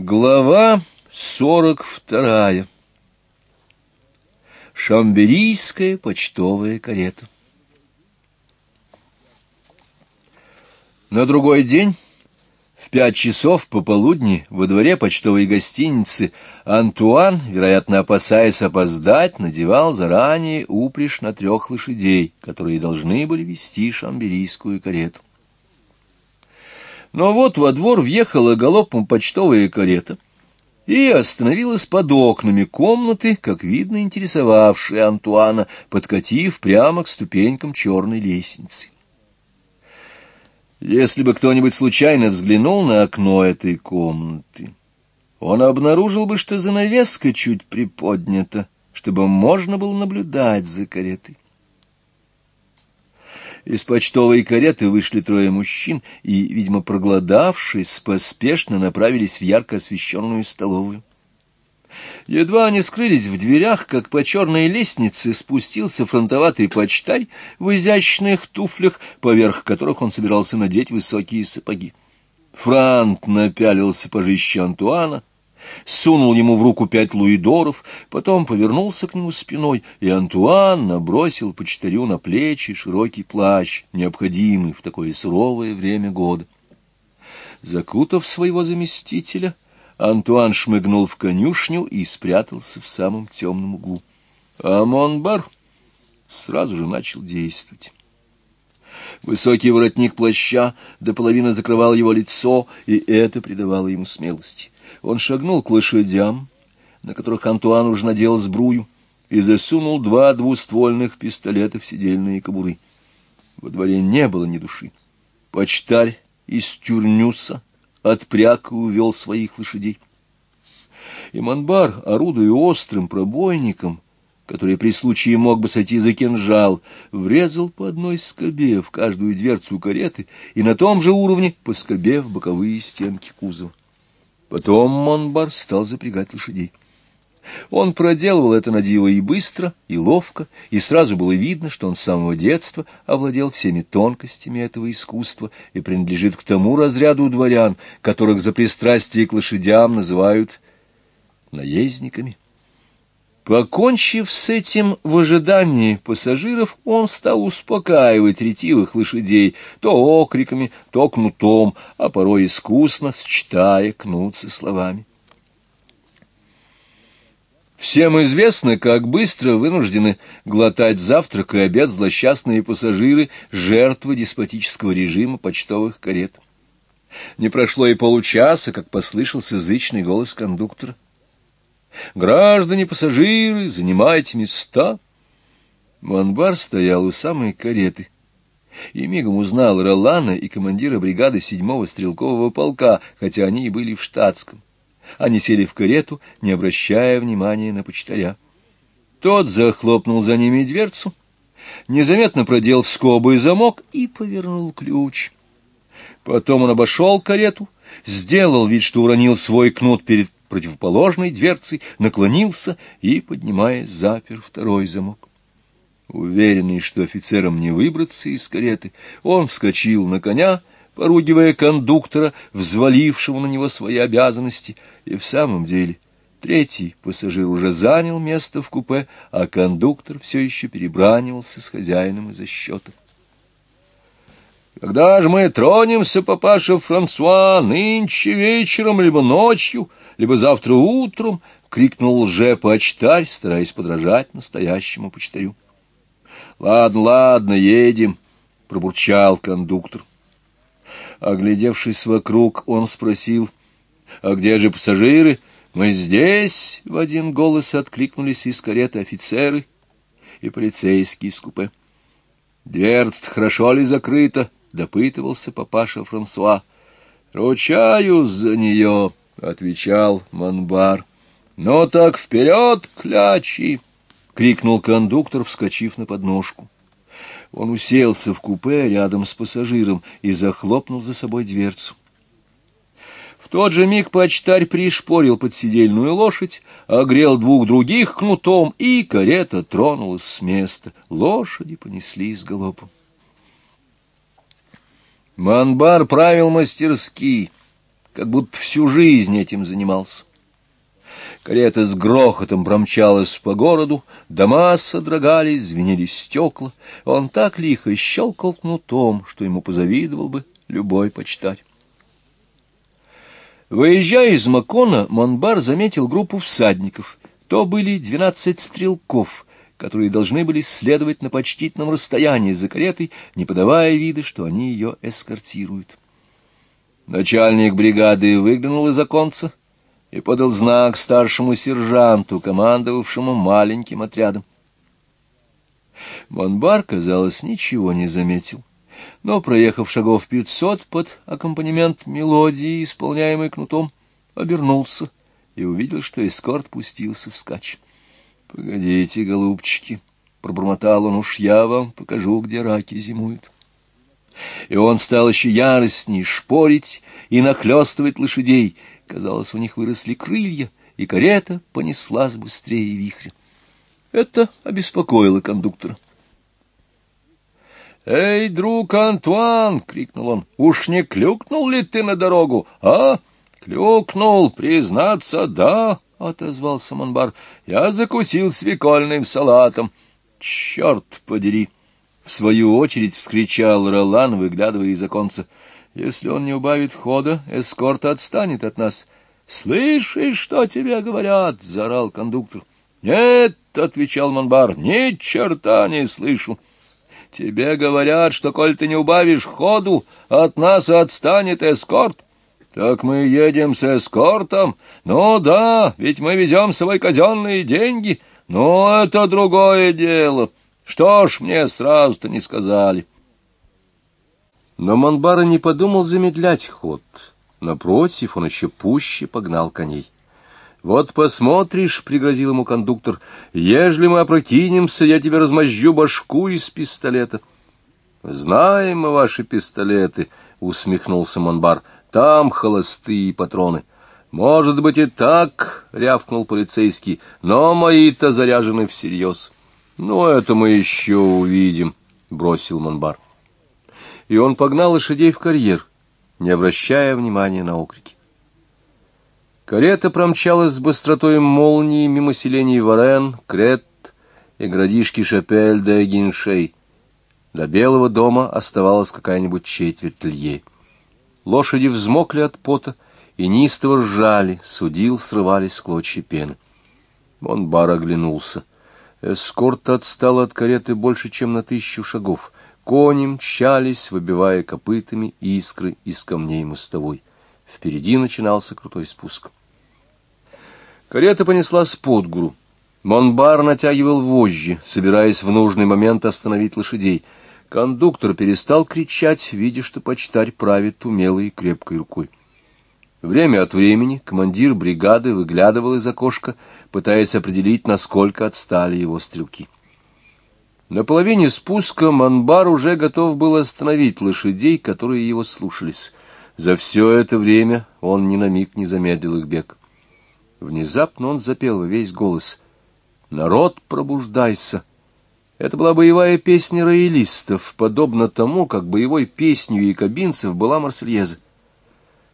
Глава сорок вторая. Шамберийская почтовая карета. На другой день, в пять часов пополудни, во дворе почтовой гостиницы Антуан, вероятно, опасаясь опоздать, надевал заранее упряжь на трех лошадей, которые должны были вести шамберийскую карету. Но вот во двор въехала галопом почтовая карета и остановилась под окнами комнаты, как видно, интересовавшая Антуана, подкатив прямо к ступенькам черной лестницы. Если бы кто-нибудь случайно взглянул на окно этой комнаты, он обнаружил бы, что занавеска чуть приподнята, чтобы можно было наблюдать за каретой. Из почтовой кареты вышли трое мужчин и, видимо, проголодавшись, поспешно направились в ярко освещенную столовую. Едва они скрылись в дверях, как по черной лестнице спустился фронтоватый почтарь в изящных туфлях, поверх которых он собирался надеть высокие сапоги. Франт напялил сапожище Антуана, сунул ему в руку пять луидоров, потом повернулся к нему спиной, и Антуан набросил почтарю на плечи широкий плащ, необходимый в такое суровое время года. Закутав своего заместителя, Антуан шмыгнул в конюшню и спрятался в самом темном углу. А Монбар сразу же начал действовать. Высокий воротник плаща до половины закрывал его лицо, и это придавало ему смелости. Он шагнул к лошадям, на которых Антуан уже надел сбрую, и засунул два двуствольных пистолета в сидельные кобуры. Во дворе не было ни души. Почтарь из Тюрнюса отпряг и увел своих лошадей. И Монбар, орудуя острым пробойником, который при случае мог бы сойти за кинжал, врезал по одной скобе в каждую дверцу кареты и на том же уровне по скобе в боковые стенки кузова. Потом Монбар стал запрягать лошадей. Он проделывал это на диво и быстро, и ловко, и сразу было видно, что он с самого детства овладел всеми тонкостями этого искусства и принадлежит к тому разряду дворян, которых за пристрастие к лошадям называют наездниками. Покончив с этим в ожидании пассажиров, он стал успокаивать ретивых лошадей то окриками, то кнутом, а порой искусно сочетая кнут со словами. Всем известно, как быстро вынуждены глотать завтрак и обед злосчастные пассажиры, жертвы деспотического режима почтовых карет. Не прошло и получаса, как послышался зычный голос кондуктора. Граждане пассажиры, занимайте места. Монбар стоял у самой кареты и мигом узнал Ролана и командира бригады седьмого стрелкового полка, хотя они и были в штатском. Они сели в карету, не обращая внимания на почтаря. Тот захлопнул за ними дверцу, незаметно продел в скобы замок и повернул ключ. Потом он обошел карету, сделал вид, что уронил свой кнут перед противоположной дверцей, наклонился и, поднимаясь, запер второй замок. Уверенный, что офицерам не выбраться из кареты, он вскочил на коня, поругивая кондуктора, взвалившего на него свои обязанности, и в самом деле третий пассажир уже занял место в купе, а кондуктор все еще перебранивался с хозяином из-за счета. «Когда же мы тронемся, папаша Франсуа, нынче вечером, либо ночью?» либо завтра утром, — крикнул лже-почтарь, стараясь подражать настоящему почтарю. — Ладно, ладно, едем, — пробурчал кондуктор. Оглядевшись вокруг, он спросил, — А где же пассажиры? Мы здесь, — в один голос откликнулись из кареты офицеры и полицейские из купе. — Дверца хорошо ли закрыта? — допытывался папаша Франсуа. — Ручаюсь за нее, — отвечал Манбар. — Ну так вперед, клячи! — крикнул кондуктор, вскочив на подножку. Он уселся в купе рядом с пассажиром и захлопнул за собой дверцу. В тот же миг почтарь пришпорил подсидельную лошадь, огрел двух других кнутом, и карета тронулась с места. Лошади понеслись галопом. Манбар правил мастерски — как будто всю жизнь этим занимался. Карета с грохотом промчалась по городу, дома содрогались, звенели стекла. Он так лихо щелкал кнутом, что ему позавидовал бы любой почтарь. Выезжая из Макона, Монбар заметил группу всадников. То были двенадцать стрелков, которые должны были следовать на почтительном расстоянии за каретой, не подавая вида, что они ее эскортируют. Начальник бригады выглянул из оконца и подал знак старшему сержанту, командовавшему маленьким отрядом. Монбар, казалось, ничего не заметил но, проехав шагов пятьсот под аккомпанемент мелодии, исполняемой кнутом, обернулся и увидел, что эскорт пустился вскачь. — Погодите, голубчики, — пробормотал он, — уж я вам покажу, где раки зимуют. И он стал еще яростней шпорить и нахлестывать лошадей. Казалось, у них выросли крылья, и карета понеслась быстрее вихря. Это обеспокоило кондуктора. «Эй, друг Антуан!» — крикнул он. «Уж не клюкнул ли ты на дорогу, а?» «Клюкнул, признаться, да!» — отозвался Монбар. «Я закусил свекольным салатом». «Черт подери!» — в свою очередь вскричал Ролан, выглядывая из оконца. «Если он не убавит хода, эскорт отстанет от нас». «Слышишь, что тебе говорят?» — заорал кондуктор. «Нет!» — отвечал Монбар. «Ни черта не слышу». Тебе говорят, что, коль ты не убавишь ходу, от нас отстанет эскорт. Так мы едем с эскортом? Ну да, ведь мы везем с собой казенные деньги. Но это другое дело. Что ж мне сразу-то не сказали? Но Монбара не подумал замедлять ход. Напротив, он еще пуще погнал коней. «Вот посмотришь», — пригрозил ему кондуктор, — «ежели мы опрокинемся, я тебе размозжу башку из пистолета». «Знаем мы ваши пистолеты», — усмехнулся Монбар, — «там холостые патроны». «Может быть и так», — рявкнул полицейский, — «но мои-то заряжены всерьез». «Ну, это мы еще увидим», — бросил Монбар. И он погнал лошадей в карьер, не обращая внимания на окрики. Карета промчалась с быстротой молнии мимо селений Варен, Крет и городишки Шапель де Гиншей. До Белого дома оставалась какая-нибудь четверть лье. Лошади взмокли от пота и неистово ржали, судил, срывались клочья пены. Монбар оглянулся. Эскорт отстал от кареты больше, чем на тысячу шагов. Кони мчались, выбивая копытами искры из камней мостовой. Впереди начинался крутой спуск. Карета понеслась под гору. Монбар натягивал вожжи, собираясь в нужный момент остановить лошадей. Кондуктор перестал кричать, видя, что почтарь правит умелой и крепкой рукой. Время от времени командир бригады выглядывал из окошка, пытаясь определить, насколько отстали его стрелки. На половине спуска Монбар уже готов был остановить лошадей, которые его слушались. За все это время он ни на миг не замедлил их бег. Внезапно он запел во весь голос. «Народ, пробуждайся!» Это была боевая песня роялистов, подобно тому, как боевой песнью якобинцев была Марсельеза.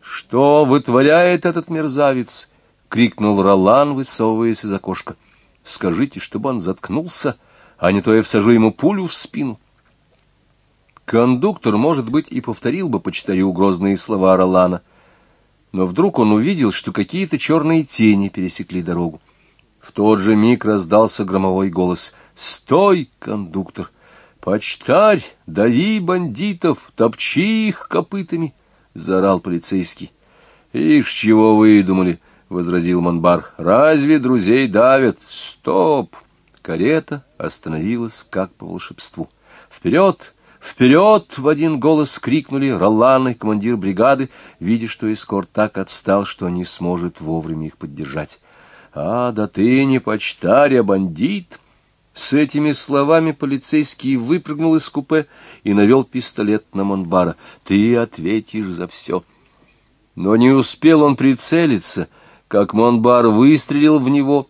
«Что вытворяет этот мерзавец?» — крикнул Ролан, высовываясь из окошка. «Скажите, чтобы он заткнулся, а не то я всажу ему пулю в спину». Кондуктор, может быть, и повторил бы почтарю грозные слова Ролана, но вдруг он увидел, что какие-то черные тени пересекли дорогу. В тот же миг раздался громовой голос. «Стой, кондуктор! Почтарь, дави бандитов, топчи их копытами!» — заорал полицейский. «Ишь, чего выдумали!» — возразил Монбар. «Разве друзей давят? Стоп!» Карета остановилась, как по волшебству. «Вперед! «Вперед!» — в один голос крикнули Ролан командир бригады, видя, что эскорт так отстал, что не сможет вовремя их поддержать. «А, да ты не почтарь, а бандит!» С этими словами полицейский выпрыгнул из купе и навел пистолет на Монбара. «Ты ответишь за все!» Но не успел он прицелиться, как Монбар выстрелил в него,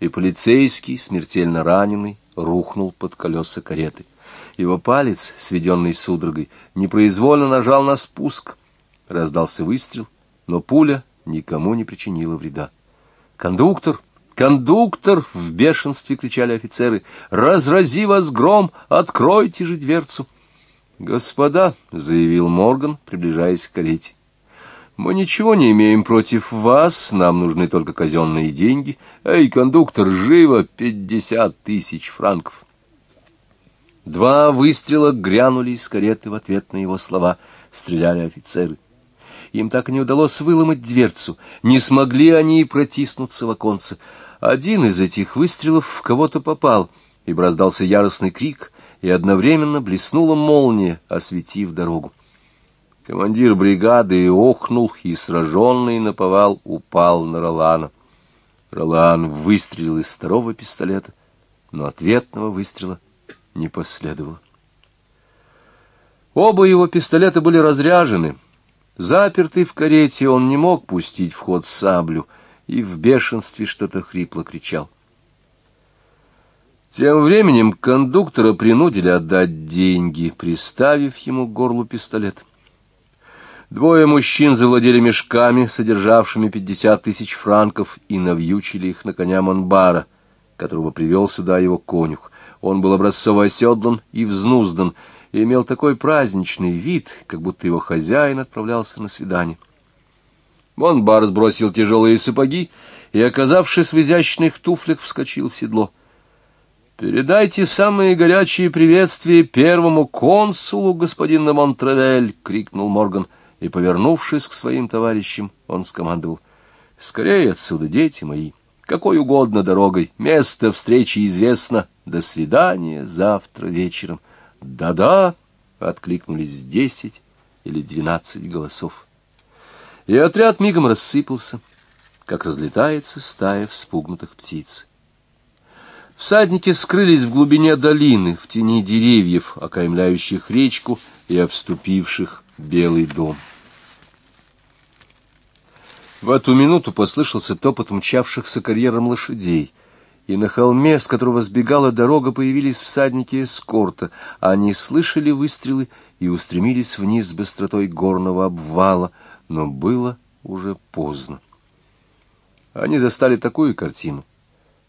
и полицейский, смертельно раненый, рухнул под колеса кареты. Его палец, сведенный судорогой, непроизвольно нажал на спуск. Раздался выстрел, но пуля никому не причинила вреда. «Кондуктор! Кондуктор!» — в бешенстве кричали офицеры. «Разрази вас гром! Откройте же дверцу!» «Господа!» — заявил Морган, приближаясь к карете. «Мы ничего не имеем против вас, нам нужны только казенные деньги. Эй, кондуктор, живо! Пятьдесят тысяч франков!» Два выстрела грянули из кареты в ответ на его слова. Стреляли офицеры. Им так и не удалось выломать дверцу. Не смогли они и протиснуться в оконце. Один из этих выстрелов в кого-то попал, ибо раздался яростный крик, и одновременно блеснула молния, осветив дорогу. Командир бригады охнул и, сраженный наповал, упал на Ролана. Ролан выстрелил из второго пистолета, но ответного выстрела не последовало. Оба его пистолета были разряжены — Запертый в карете, он не мог пустить в ход саблю и в бешенстве что-то хрипло кричал. Тем временем кондуктора принудили отдать деньги, приставив ему к горлу пистолет. Двое мужчин завладели мешками, содержавшими пятьдесят тысяч франков, и навьючили их на коня Монбара, которого привел сюда его конюх. Он был образцово оседлан и взнуздан, и имел такой праздничный вид, как будто его хозяин отправлялся на свидание. Монбар сбросил тяжелые сапоги и, оказавшись в изящных туфлях, вскочил в седло. «Передайте самые горячие приветствия первому консулу, господин Монтравель!» — крикнул Морган, и, повернувшись к своим товарищам, он скомандовал. «Скорее отсюда, дети мои! Какой угодно дорогой! Место встречи известно! До свидания завтра вечером!» «Да-да!» — откликнулись десять или двенадцать голосов. И отряд мигом рассыпался, как разлетается стая вспугнутых птиц. Всадники скрылись в глубине долины, в тени деревьев, окаймляющих речку и обступивших белый дом. В эту минуту послышался топот мчавшихся карьером лошадей — и на холме, с которого сбегала дорога, появились всадники эскорта. Они слышали выстрелы и устремились вниз с быстротой горного обвала, но было уже поздно. Они застали такую картину.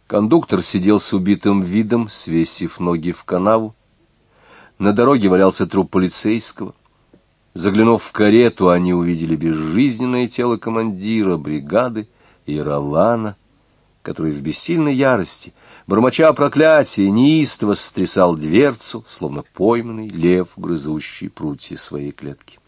Кондуктор сидел с убитым видом, свесив ноги в канаву. На дороге валялся труп полицейского. Заглянув в карету, они увидели безжизненное тело командира бригады и Ролана, который в бессильной ярости, бормоча проклятие, неистово стрясал дверцу, словно пойманный лев, грызущий прутья своей клетки.